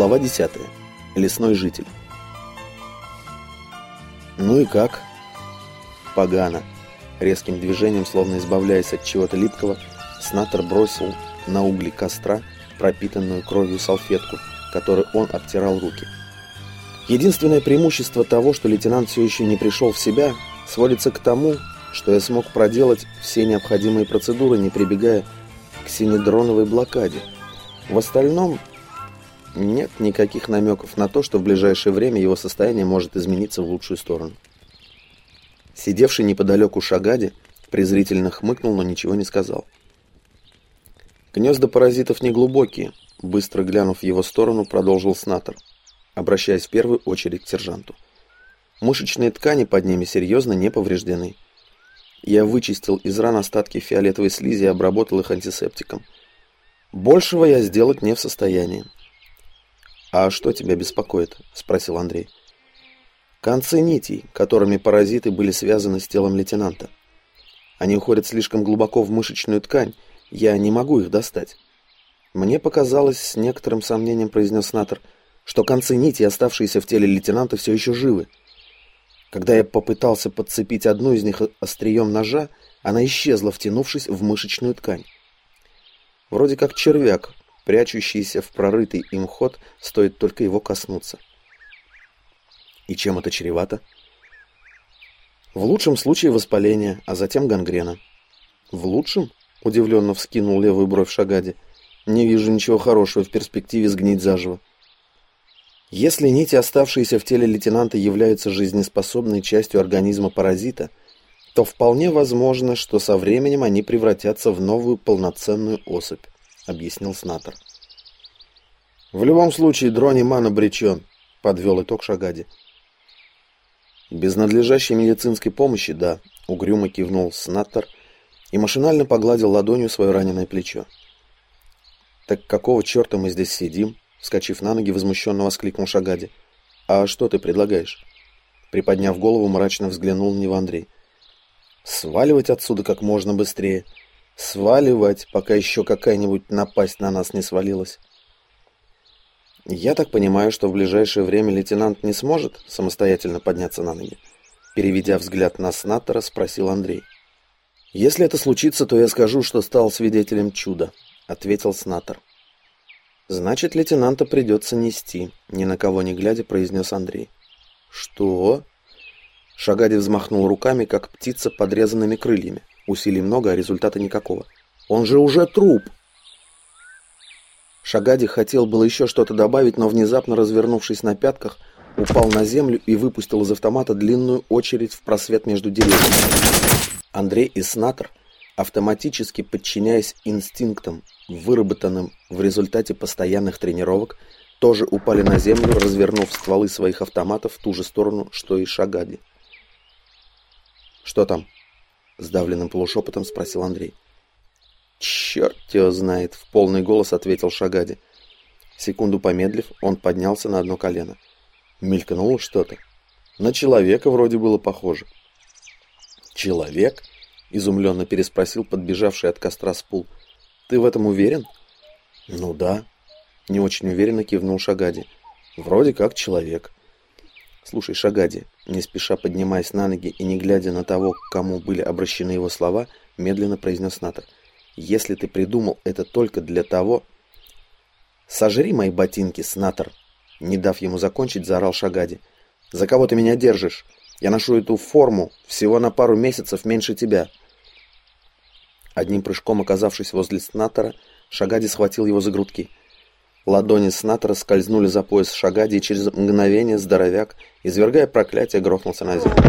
Глава 10. Лесной житель. Ну и как? Погано. Резким движением, словно избавляясь от чего-то липкого, Снатор бросил на угли костра пропитанную кровью салфетку, которой он обтирал руки. Единственное преимущество того, что лейтенант все еще не пришел в себя, сводится к тому, что я смог проделать все необходимые процедуры, не прибегая к синедроновой блокаде. В остальном нет никаких намеков на то, что в ближайшее время его состояние может измениться в лучшую сторону. Сидевший неподалеку Шагади презрительно хмыкнул, но ничего не сказал. Гнезда паразитов неглубокие, быстро глянув в его сторону, продолжил Снатор, обращаясь в первую очередь к сержанту. Мышечные ткани под ними серьезно не повреждены. Я вычистил из ран остатки фиолетовой слизи и обработал их антисептиком. Большего я сделать не в состоянии. «А что тебя беспокоит?» – спросил Андрей. «Концы нитей, которыми паразиты были связаны с телом лейтенанта. Они уходят слишком глубоко в мышечную ткань, я не могу их достать». Мне показалось, с некоторым сомнением произнес Натор, что концы нити, оставшиеся в теле лейтенанта, все еще живы. Когда я попытался подцепить одну из них острием ножа, она исчезла, втянувшись в мышечную ткань. Вроде как червяк, прячущийся в прорытый им ход, стоит только его коснуться. И чем это чревато? В лучшем случае воспаление, а затем гангрена. В лучшем? Удивленно вскинул левую бровь Шагади. Не вижу ничего хорошего в перспективе сгнить заживо. Если нити, оставшиеся в теле лейтенанта, являются жизнеспособной частью организма паразита, то вполне возможно, что со временем они превратятся в новую полноценную особь объяснил Снатор. В любом случае, Дрониман обречен, подвел итог Шагади. Без надлежащей медицинской помощи, да, угрюмо кивнул Снаттер и машинально погладил ладонью свое раненое плечо. Так какого черта мы здесь сидим? Вскочив на ноги, возмущенно воскликнул Шагади. А что ты предлагаешь? Приподняв голову, мрачно взглянул на него Андрей. Сваливать отсюда как можно быстрее сваливать, пока еще какая-нибудь напасть на нас не свалилась. Я так понимаю, что в ближайшее время лейтенант не сможет самостоятельно подняться на ноги. Переведя взгляд на снатора, спросил Андрей. Если это случится, то я скажу, что стал свидетелем чуда, ответил снатор. Значит, лейтенанта придется нести, ни на кого не глядя, произнес Андрей. Что? Шагади взмахнул руками, как птица подрезанными крыльями. Усилий много, а результата никакого. Он же уже труп! Шагади хотел было еще что-то добавить, но внезапно, развернувшись на пятках, упал на землю и выпустил из автомата длинную очередь в просвет между деревьями. Андрей и Снатор, автоматически подчиняясь инстинктам, выработанным в результате постоянных тренировок, тоже упали на землю, развернув стволы своих автоматов в ту же сторону, что и Шагади. «Что там?» Сдавленным полушепотом спросил Андрей. «Черт его знает!» — в полный голос ответил Шагади. Секунду помедлив, он поднялся на одно колено. Мелькнуло что-то. На человека вроде было похоже. «Человек?» — изумленно переспросил подбежавший от костра Спул. «Ты в этом уверен?» «Ну да», — не очень уверенно кивнул Шагади. «Вроде как человек». «Слушай, Шагади, не спеша поднимаясь на ноги и не глядя на того, к кому были обращены его слова, медленно произнес Натор. «Если ты придумал это только для того...» «Сожри мои ботинки, Снатор!» Не дав ему закончить, заорал Шагади. «За кого ты меня держишь? Я ношу эту форму всего на пару месяцев меньше тебя». Одним прыжком оказавшись возле Снатора, Шагади схватил его за грудки. Ладони Снатора скользнули за пояс Шагади, и через мгновение здоровяк, извергая проклятие, грохнулся на землю.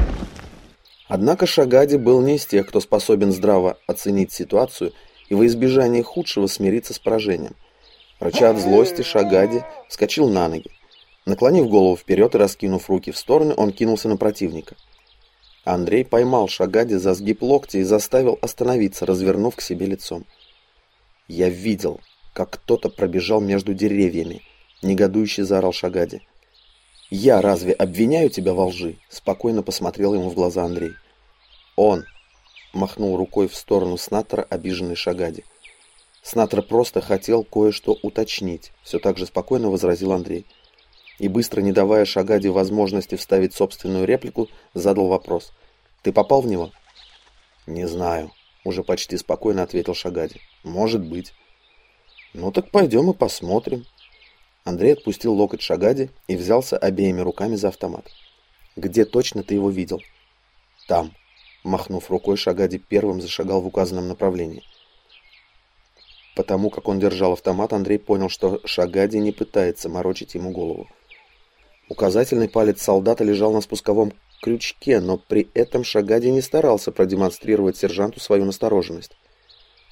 Однако Шагади был не из тех, кто способен здраво оценить ситуацию и во избежание худшего смириться с поражением. Рыча от злости, Шагади вскочил на ноги. Наклонив голову вперед и раскинув руки в стороны, он кинулся на противника. Андрей поймал Шагади за сгиб локтя и заставил остановиться, развернув к себе лицом. «Я видел, как кто-то пробежал между деревьями, негодующе заорал Шагади. «Я разве обвиняю тебя во лжи?» Спокойно посмотрел ему в глаза Андрей. «Он!» — махнул рукой в сторону Снаттера обиженный Шагади. Снатор просто хотел кое-что уточнить, все так же спокойно возразил Андрей. И быстро, не давая Шагаде возможности вставить собственную реплику, задал вопрос. «Ты попал в него?» «Не знаю», — уже почти спокойно ответил Шагади. «Может быть». «Ну так пойдем и посмотрим». Андрей отпустил локоть Шагади и взялся обеими руками за автомат. «Где точно ты его видел?» «Там», — махнув рукой, Шагади первым зашагал в указанном направлении. Потому как он держал автомат, Андрей понял, что Шагади не пытается морочить ему голову. Указательный палец солдата лежал на спусковом крючке, но при этом Шагади не старался продемонстрировать сержанту свою настороженность.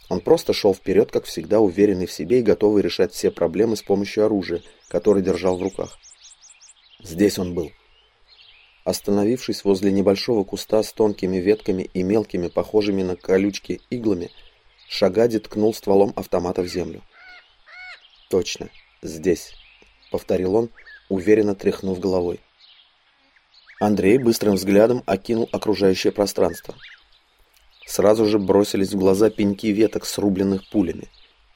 Он просто шел вперед, как всегда, уверенный в себе и готовый решать все проблемы с помощью оружия, которое держал в руках. Здесь он был. Остановившись возле небольшого куста с тонкими ветками и мелкими, похожими на колючки, иглами, Шагади ткнул стволом автомата в землю. «Точно, здесь», — повторил он, уверенно тряхнув головой. Андрей быстрым взглядом окинул окружающее пространство. Сразу же бросились в глаза пеньки веток, срубленных пулями.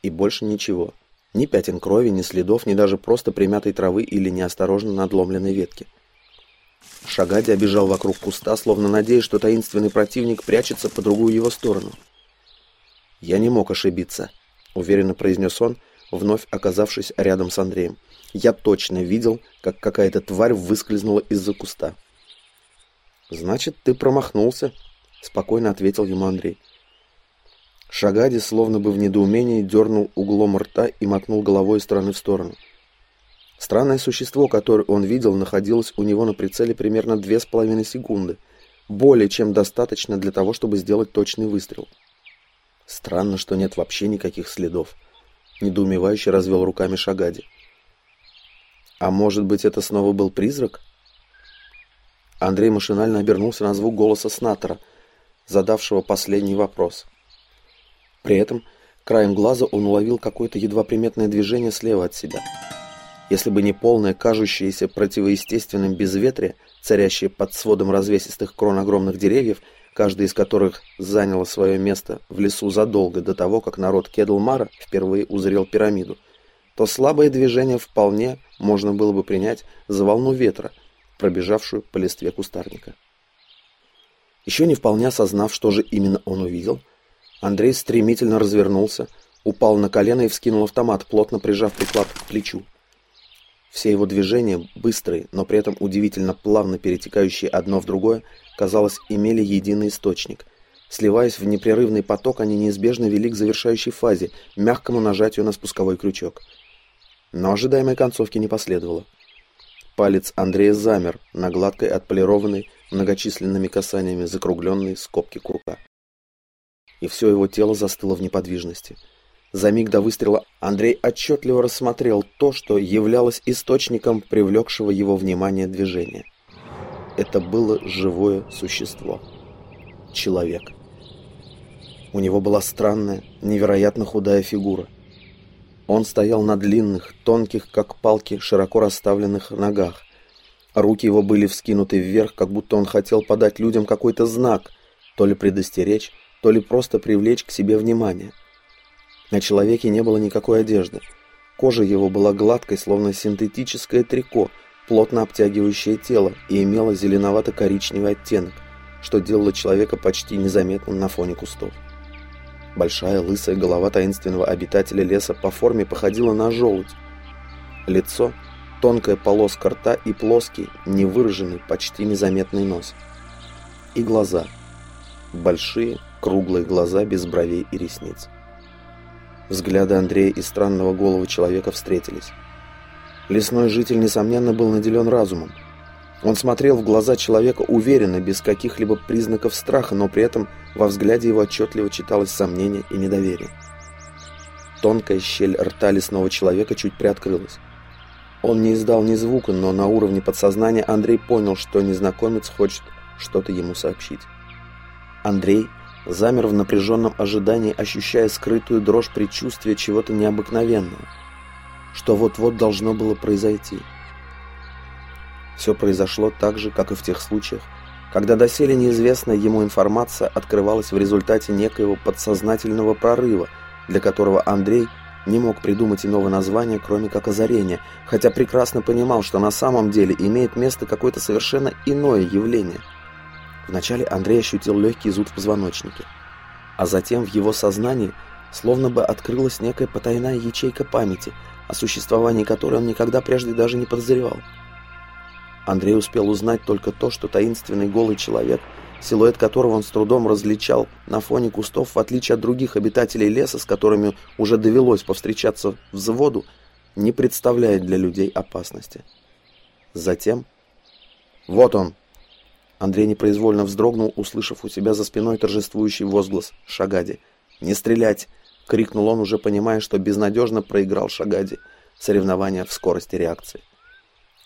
И больше ничего. Ни пятен крови, ни следов, ни даже просто примятой травы или неосторожно надломленной ветки. Шагади обежал вокруг куста, словно надеясь, что таинственный противник прячется по другую его сторону. «Я не мог ошибиться», — уверенно произнес он, вновь оказавшись рядом с Андреем. «Я точно видел, как какая-то тварь выскользнула из-за куста». «Значит, ты промахнулся», — спокойно ответил ему Андрей. Шагади, словно бы в недоумении, дернул углом рта и мотнул головой из стороны в сторону. Странное существо, которое он видел, находилось у него на прицеле примерно две с половиной секунды, более чем достаточно для того, чтобы сделать точный выстрел. Странно, что нет вообще никаких следов. Недоумевающе развел руками Шагади. А может быть, это снова был призрак? Андрей машинально обернулся на звук голоса Снатора, задавшего последний вопрос. При этом краем глаза он уловил какое-то едва приметное движение слева от себя. Если бы не полное, кажущееся противоестественным безветрие, царящее под сводом развесистых крон огромных деревьев, каждый из которых заняло свое место в лесу задолго до того, как народ Кедлмара впервые узрел пирамиду, то слабое движение вполне можно было бы принять за волну ветра, пробежавшую по листве кустарника. Еще не вполне осознав, что же именно он увидел, Андрей стремительно развернулся, упал на колено и вскинул автомат, плотно прижав приклад к плечу. Все его движения, быстрые, но при этом удивительно плавно перетекающие одно в другое, казалось, имели единый источник. Сливаясь в непрерывный поток, они неизбежно вели к завершающей фазе, мягкому нажатию на спусковой крючок. Но ожидаемой концовки не последовало. Палец Андрея замер на гладкой, отполированной многочисленными касаниями закругленной скобки курка. И все его тело застыло в неподвижности – за миг до выстрела Андрей отчетливо рассмотрел то, что являлось источником привлекшего его внимание движения. Это было живое существо. Человек. У него была странная, невероятно худая фигура. Он стоял на длинных, тонких, как палки, широко расставленных ногах. Руки его были вскинуты вверх, как будто он хотел подать людям какой-то знак, то ли предостеречь, то ли просто привлечь к себе внимание – на человеке не было никакой одежды. Кожа его была гладкой, словно синтетическое трико, плотно обтягивающее тело и имела зеленовато-коричневый оттенок, что делало человека почти незаметным на фоне кустов. Большая лысая голова таинственного обитателя леса по форме походила на желудь. Лицо, тонкая полоска рта и плоский, невыраженный, почти незаметный нос. И глаза. Большие, круглые глаза без бровей и ресниц. Взгляды Андрея и странного голову человека встретились. Лесной житель, несомненно, был наделен разумом. Он смотрел в глаза человека уверенно, без каких-либо признаков страха, но при этом во взгляде его отчетливо читалось сомнение и недоверие. Тонкая щель рта лесного человека чуть приоткрылась. Он не издал ни звука, но на уровне подсознания Андрей понял, что незнакомец хочет что-то ему сообщить. Андрей – замер в напряженном ожидании, ощущая скрытую дрожь предчувствия чего-то необыкновенного, что вот-вот должно было произойти. Все произошло так же, как и в тех случаях, когда доселе неизвестная ему информация открывалась в результате некоего подсознательного прорыва, для которого Андрей не мог придумать иного названия, кроме как озарение, хотя прекрасно понимал, что на самом деле имеет место какое-то совершенно иное явление. Вначале Андрей ощутил легкий зуд в позвоночнике, а затем в его сознании словно бы открылась некая потайная ячейка памяти, о существовании которой он никогда прежде даже не подозревал. Андрей успел узнать только то, что таинственный голый человек – силуэт которого он с трудом различал на фоне кустов, в отличие от других обитателей леса, с которыми уже довелось повстречаться взводу, не представляет для людей опасности. Затем... «Вот он!» Андрей непроизвольно вздрогнул, услышав у себя за спиной торжествующий возглас Шагади. «Не стрелять!» — крикнул он, уже понимая, что безнадежно проиграл Шагади соревнования в скорости реакции.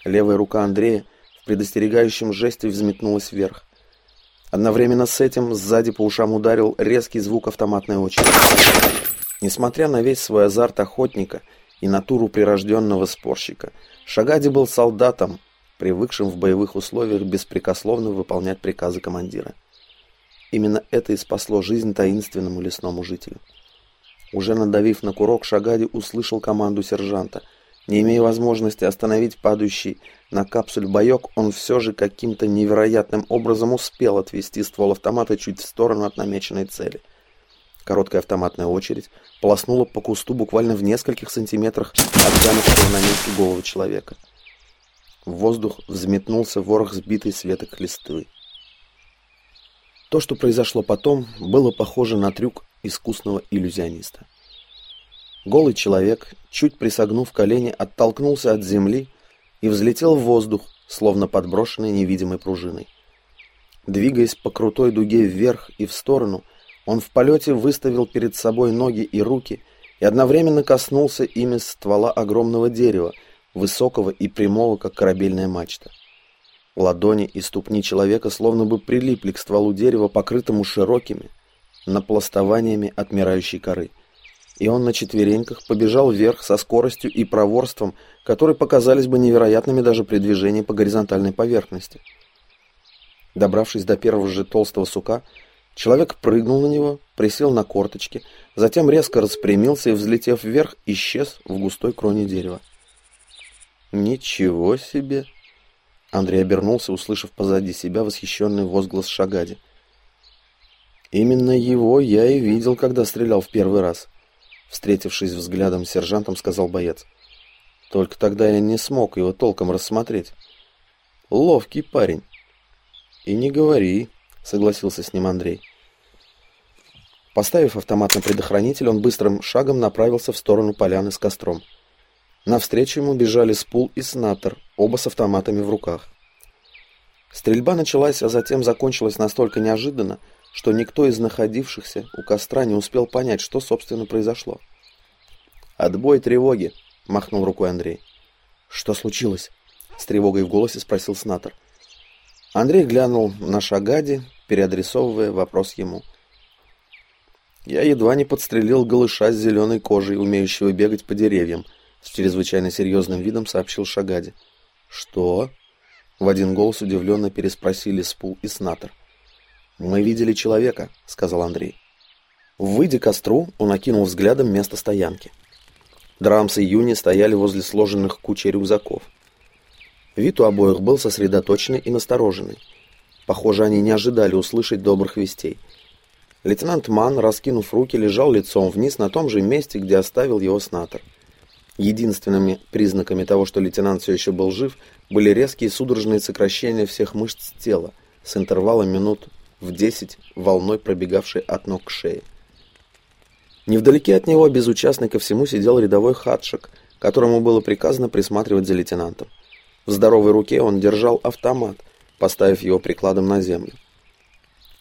Левая рука Андрея в предостерегающем жесте взметнулась вверх. Одновременно с этим сзади по ушам ударил резкий звук автоматной очереди. Несмотря на весь свой азарт охотника и натуру прирожденного спорщика, Шагади был солдатом, привыкшим в боевых условиях беспрекословно выполнять приказы командира. Именно это и спасло жизнь таинственному лесному жителю. Уже надавив на курок, Шагади услышал команду сержанта – не имея возможности остановить падающий на капсуль боек, он все же каким-то невероятным образом успел отвести ствол автомата чуть в сторону от намеченной цели. Короткая автоматная очередь полоснула по кусту буквально в нескольких сантиметрах от глянувшего на месте головы человека. В воздух взметнулся ворох сбитой с веток листвы. То, что произошло потом, было похоже на трюк искусного иллюзиониста. Голый человек, чуть присогнув колени, оттолкнулся от земли и взлетел в воздух, словно подброшенный невидимой пружиной. Двигаясь по крутой дуге вверх и в сторону, он в полете выставил перед собой ноги и руки и одновременно коснулся ими ствола огромного дерева, высокого и прямого, как корабельная мачта. Ладони и ступни человека словно бы прилипли к стволу дерева, покрытому широкими напластованиями отмирающей коры и он на четвереньках побежал вверх со скоростью и проворством, которые показались бы невероятными даже при движении по горизонтальной поверхности. Добравшись до первого же толстого сука, человек прыгнул на него, присел на корточки, затем резко распрямился и, взлетев вверх, исчез в густой кроне дерева. «Ничего себе!» Андрей обернулся, услышав позади себя восхищенный возглас Шагади. «Именно его я и видел, когда стрелял в первый раз». Встретившись взглядом с сержантом, сказал боец. Только тогда я не смог его толком рассмотреть. Ловкий парень. И не говори, согласился с ним Андрей. Поставив автомат на предохранитель, он быстрым шагом направился в сторону поляны с костром. Навстречу ему бежали Спул и Снаттер, оба с автоматами в руках. Стрельба началась, а затем закончилась настолько неожиданно, что никто из находившихся у костра не успел понять, что, собственно, произошло. «Отбой тревоги!» — махнул рукой Андрей. «Что случилось?» — с тревогой в голосе спросил Снатор. Андрей глянул на Шагади, переадресовывая вопрос ему. «Я едва не подстрелил голыша с зеленой кожей, умеющего бегать по деревьям», — с чрезвычайно серьезным видом сообщил Шагади. «Что?» — в один голос удивленно переспросили Спул и Снатор. «Мы видели человека», — сказал Андрей. Выйдя к костру, он окинул взглядом место стоянки. Драмс и Юни стояли возле сложенных кучей рюкзаков. Вид у обоих был сосредоточенный и настороженный. Похоже, они не ожидали услышать добрых вестей. Лейтенант Ман, раскинув руки, лежал лицом вниз на том же месте, где оставил его снатор. Единственными признаками того, что лейтенант все еще был жив, были резкие судорожные сокращения всех мышц тела с интервалом минут в десять волной пробегавшей от ног к шее. Невдалеке от него, безучастный ко всему, сидел рядовой хатшик, которому было приказано присматривать за лейтенантом. В здоровой руке он держал автомат, поставив его прикладом на землю.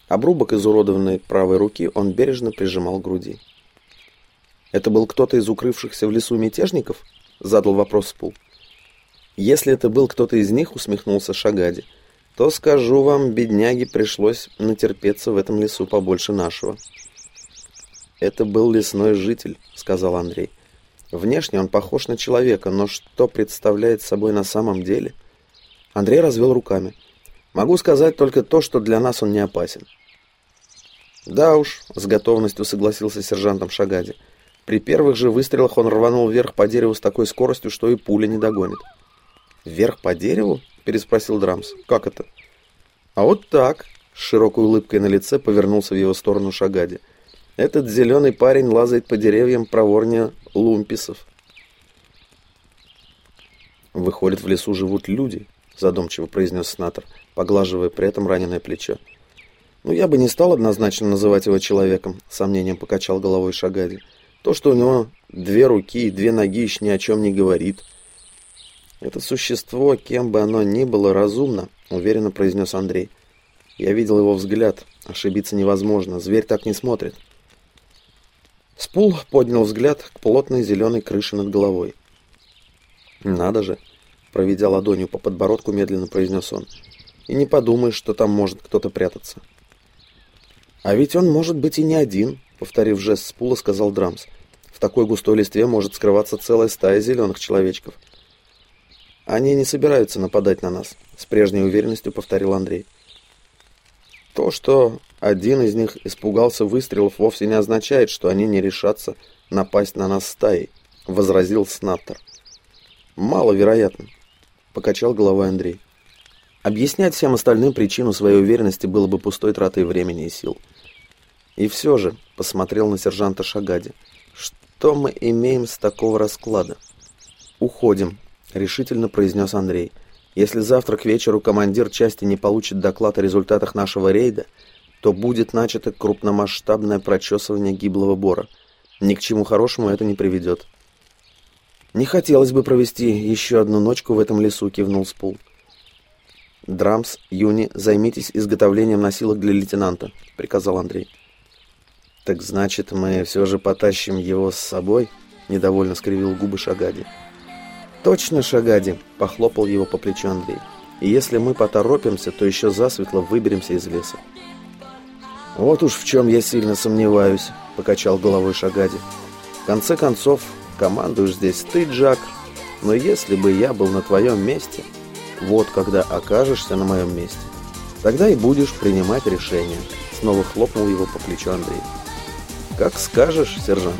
Обрубок изуродованной правой руки он бережно прижимал к груди. «Это был кто-то из укрывшихся в лесу мятежников?» — задал вопрос Спул. «Если это был кто-то из них», — усмехнулся Шагади, — то, скажу вам, бедняге пришлось натерпеться в этом лесу побольше нашего. «Это был лесной житель», — сказал Андрей. «Внешне он похож на человека, но что представляет собой на самом деле?» Андрей развел руками. «Могу сказать только то, что для нас он не опасен». «Да уж», — с готовностью согласился сержантом Шагади. При первых же выстрелах он рванул вверх по дереву с такой скоростью, что и пуля не догонит. «Вверх по дереву?» – переспросил Драмс. «Как это?» «А вот так», – с широкой улыбкой на лице повернулся в его сторону Шагади. «Этот зеленый парень лазает по деревьям проворнее лумписов». «Выходит, в лесу живут люди», – задумчиво произнес Снатор, поглаживая при этом раненое плечо. «Ну, я бы не стал однозначно называть его человеком», — сомнением покачал головой Шагади. «То, что у него две руки и две ноги, еще ни о чем не говорит». «Это существо, кем бы оно ни было, разумно», — уверенно произнес Андрей. «Я видел его взгляд. Ошибиться невозможно. Зверь так не смотрит». Спул поднял взгляд к плотной зеленой крыше над головой. «Надо же!» — проведя ладонью по подбородку, медленно произнес он. «И не подумаешь, что там может кто-то прятаться». «А ведь он может быть и не один», — повторив жест с пула, сказал Драмс. «В такой густой листве может скрываться целая стая зеленых человечков». «Они не собираются нападать на нас», — с прежней уверенностью повторил Андрей. То, что один из них испугался выстрелов, вовсе не означает, что они не решатся напасть на нас стаей, — возразил Снаттер. «Маловероятно», — покачал головой Андрей. Объяснять всем остальным причину своей уверенности было бы пустой тратой времени и сил. И все же, посмотрел на сержанта Шагади, что мы имеем с такого расклада? Уходим, решительно произнес Андрей. Если завтра к вечеру командир части не получит доклад о результатах нашего рейда, то будет начато крупномасштабное прочесывание гиблого бора. Ни к чему хорошему это не приведет. «Не хотелось бы провести еще одну ночку в этом лесу», — кивнул Спул. «Драмс, Юни, займитесь изготовлением носилок для лейтенанта», — приказал Андрей. «Так значит, мы все же потащим его с собой?» — недовольно скривил губы Шагади. «Точно, Шагади!» — похлопал его по плечу Андрей. «И если мы поторопимся, то еще засветло выберемся из леса». «Вот уж в чем я сильно сомневаюсь», — покачал головой Шагади. «В конце концов, командуешь здесь ты, Джак, но если бы я был на твоем месте, вот когда окажешься на моем месте, тогда и будешь принимать решение». Снова хлопнул его по плечу Андрей. «Как скажешь, сержант».